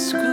School.